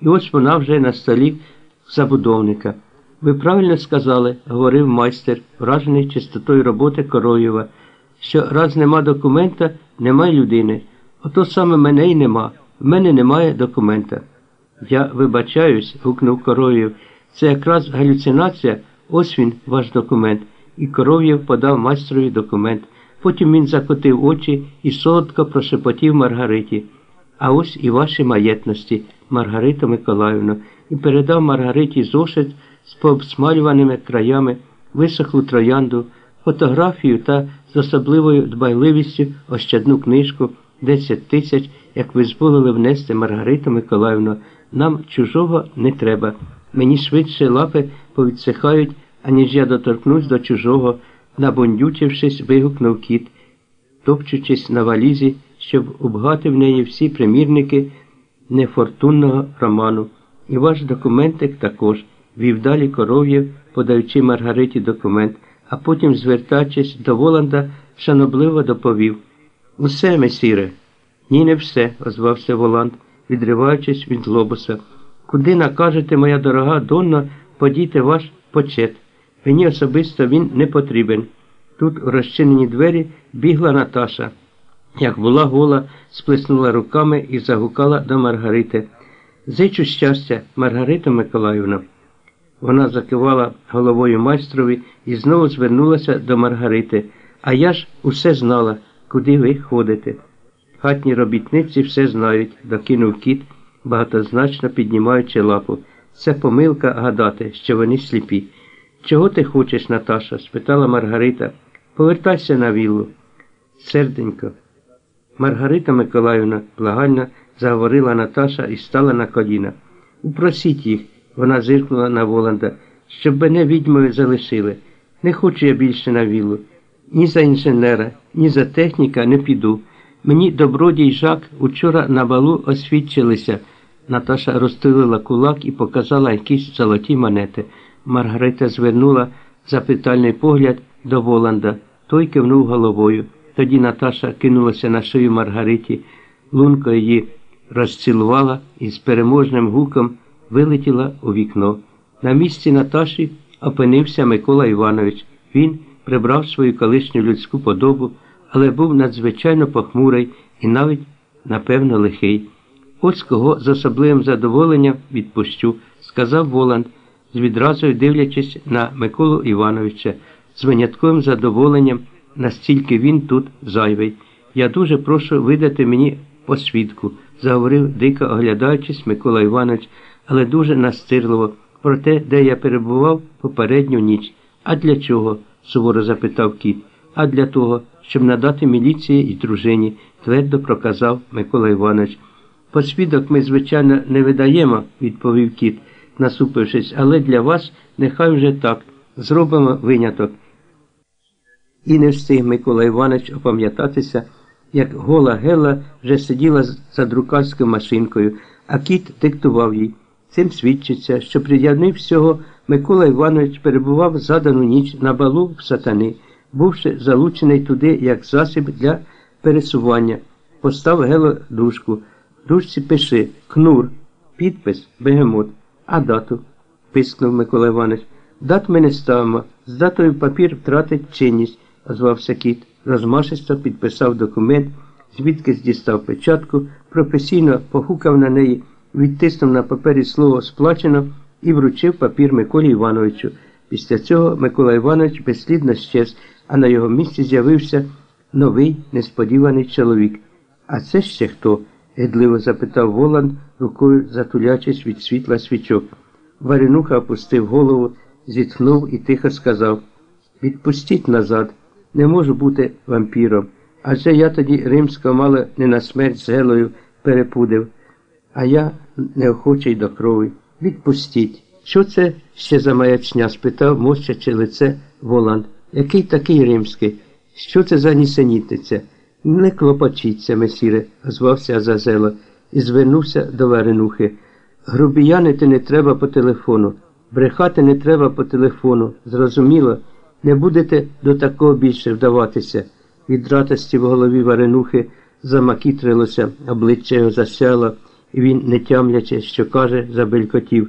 і ось вона вже на столі забудовника. Ви правильно сказали, говорив майстер, вражений чистотою роботи Короєва, що раз нема документа, немає людини. Ото саме мене й нема. В мене немає документа. Я вибачаюсь, гукнув Короєв. Це якраз галюцинація, ось він, ваш документ. І Коров'єв подав майстрові документ. Потім він закотив очі і солодко прошепотів Маргариті. А ось і ваші маєтності, Маргарита Миколаївна, і передав Маргариті зошит з пообсмалюваними краями, висохлу троянду, фотографію та з особливою дбайливістю ощадну книжку 10 тисяч, як ви зволили внести Маргарита Миколаївна. Нам чужого не треба. Мені швидше лапи повідсихають, аніж я доторкнусь до чужого, набондючившись, вигукнув кіт, топчучись на валізі, щоб убгати в неї всі примірники нефортунного роману. І ваш документик також, вів далі коров'єв, подаючи Маргариті документ, а потім, звертаючись до Воланда, шанобливо доповів. Усе, месіре. Ні, не все, озвався Воланд, відриваючись від лобуса. Куди накажете, моя дорога Донна, подійте ваш почет. Мені особисто він не потрібен. Тут у розчинені двері бігла Наташа. Як була гола, сплеснула руками і загукала до Маргарити. Зичу щастя, Маргарита Миколаївна. Вона закивала головою майстрові і знову звернулася до Маргарити. А я ж усе знала, куди ви ходите. Хатні робітниці все знають, докинув кіт, багатозначно піднімаючи лапу. Це помилка гадати, що вони сліпі. Чого ти хочеш, Наташа? спитала Маргарита. Повертайся на віллу. Серденько. Маргарита Миколаївна благально заговорила Наташа і стала на коліна. Упросіть їх, вона зиркнула на Воланда, щоб мене відьмою залишили. Не хочу я більше на віллу. Ні за інженера, ні за техніка не піду. Мені добродій Жак учора на балу освідчилися. Наташа розтилила кулак і показала якісь золоті монети. Маргарита звернула запитальний погляд до Воланда. Той кивнув головою. Тоді Наташа кинулася на шию Маргариті, лунко її розцілувала і з переможним гуком вилетіла у вікно. На місці Наташі опинився Микола Іванович. Він прибрав свою колишню людську подобу, але був надзвичайно похмурий і навіть, напевно, лихий. Ось кого з особливим задоволенням відпущу, сказав Воланд, з відразу дивлячись на Миколу Івановича, з винятковим задоволенням, настільки він тут зайвий. Я дуже прошу видати мені посвідку, заговорив, дико оглядаючись Микола Іванович, але дуже настирливо про те, де я перебував попередню ніч. А для чого? суворо запитав кіт. А для того, щоб надати міліції і дружині, твердо проказав Микола Іванович. Посвідок ми, звичайно, не видаємо, відповів кіт, насупившись, але для вас нехай вже так. Зробимо виняток. І не встиг Микола Іванович опам'ятатися, як гола Гела вже сиділа за друкарською машинкою, а кіт диктував їй. Цим свідчиться, що при всього Микола Іванович перебував задану ніч на балу в сатани, бувши залучений туди як засіб для пересування. Постав Гело дужку. Дужці пиши Кнур, підпис, бегемот, а дату, пискнув Микола Іванович. Дат ми не ставимо. З датою папір втратить чинність, озвався кіт. Розмашисто підписав документ, звідки дістав печатку, професійно погукав на неї, відтиснув на папері слово сплачено і вручив папір Миколі Івановичу. Після цього Микола Іванович безслідно щез, а на його місці з'явився новий несподіваний чоловік. А це ще хто? гидливо запитав Воланд, рукою затулячись від світла свічок. Варенуха опустив голову, зітхнув і тихо сказав Відпустіть назад, не можу бути вампіром. Адже я тоді римського мало не на смерть з Гелою перепудив, а я неохочий до крові. Відпустіть. Що це ще за маячня? спитав, мощачи лице Воланд. Який такий римський? Що це за нісенітниця? Не клопочіться, месіре, озвався Азазело і звернувся до Варенухи. Грубіянити не треба по телефону, брехати не треба по телефону. Зрозуміло, не будете до такого більше вдаватися. Від радості в голові Варенухи замакітрилося, обличчя його засяло, і він, не тямлячи, що каже, забелькотів.